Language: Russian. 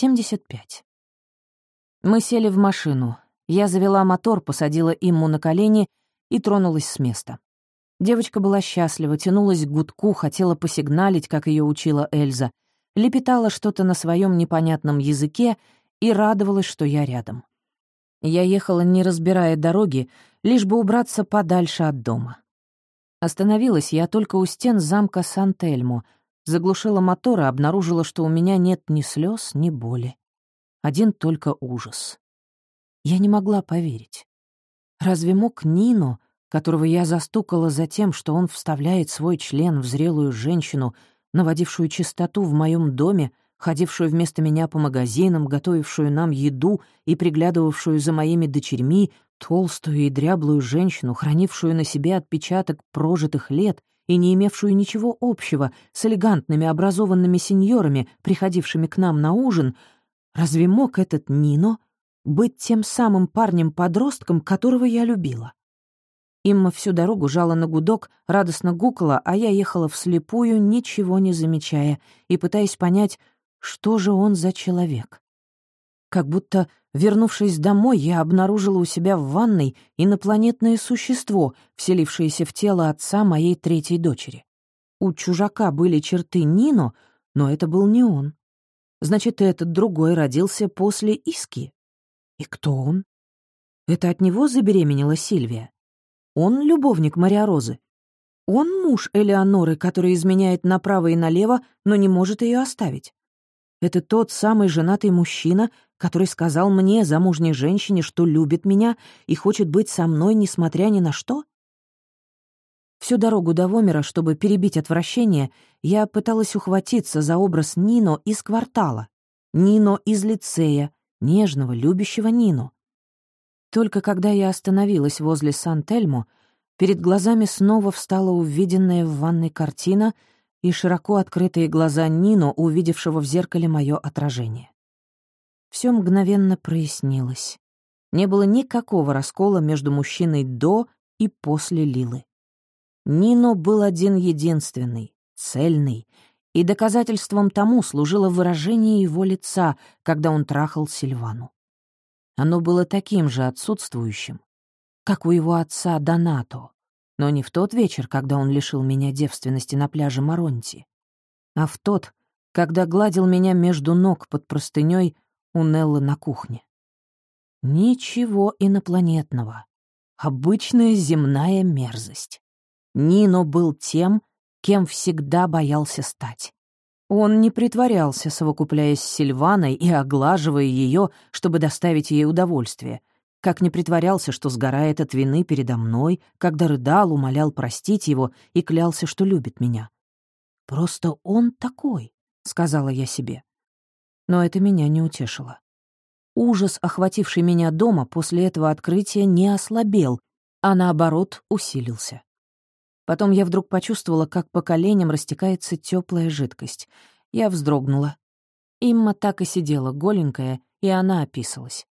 75. Мы сели в машину. Я завела мотор, посадила Имму на колени и тронулась с места. Девочка была счастлива, тянулась к гудку, хотела посигналить, как ее учила Эльза, лепетала что-то на своем непонятном языке и радовалась, что я рядом. Я ехала, не разбирая дороги, лишь бы убраться подальше от дома. Остановилась я только у стен замка Сан-Тельмо, заглушила мотор и обнаружила, что у меня нет ни слез, ни боли. Один только ужас. Я не могла поверить. Разве мог Нино, которого я застукала за тем, что он вставляет свой член в зрелую женщину, наводившую чистоту в моем доме, ходившую вместо меня по магазинам, готовившую нам еду и приглядывавшую за моими дочерьми, толстую и дряблую женщину, хранившую на себе отпечаток прожитых лет и не имевшую ничего общего с элегантными образованными сеньорами, приходившими к нам на ужин, разве мог этот Нино быть тем самым парнем-подростком, которого я любила? Имма всю дорогу жала на гудок, радостно гукала, а я ехала вслепую, ничего не замечая, и пытаясь понять, что же он за человек. Как будто, вернувшись домой, я обнаружила у себя в ванной инопланетное существо, вселившееся в тело отца моей третьей дочери. У чужака были черты Нино, но это был не он. Значит, этот другой родился после Иски. И кто он? Это от него забеременела Сильвия? Он любовник Мария Розы. Он муж Элеоноры, который изменяет направо и налево, но не может ее оставить. Это тот самый женатый мужчина, который сказал мне, замужней женщине, что любит меня и хочет быть со мной, несмотря ни на что? Всю дорогу до Вомера, чтобы перебить отвращение, я пыталась ухватиться за образ Нино из квартала, Нино из лицея, нежного, любящего Нино. Только когда я остановилась возле Сан-Тельмо, перед глазами снова встала увиденная в ванной картина и широко открытые глаза Нино, увидевшего в зеркале мое отражение. Все мгновенно прояснилось. Не было никакого раскола между мужчиной до и после Лилы. Нино был один-единственный, цельный, и доказательством тому служило выражение его лица, когда он трахал Сильвану. Оно было таким же отсутствующим, как у его отца Донато, но не в тот вечер, когда он лишил меня девственности на пляже Маронти, а в тот, когда гладил меня между ног под простыней у Неллы на кухне. Ничего инопланетного. Обычная земная мерзость. Нино был тем, кем всегда боялся стать. Он не притворялся, совокупляясь с Сильваной и оглаживая ее, чтобы доставить ей удовольствие, как не притворялся, что сгорает от вины передо мной, когда рыдал, умолял простить его и клялся, что любит меня. «Просто он такой», — сказала я себе. Но это меня не утешило. Ужас, охвативший меня дома после этого открытия, не ослабел, а наоборот усилился. Потом я вдруг почувствовала, как по коленям растекается теплая жидкость. Я вздрогнула. Имма так и сидела, голенькая, и она описалась.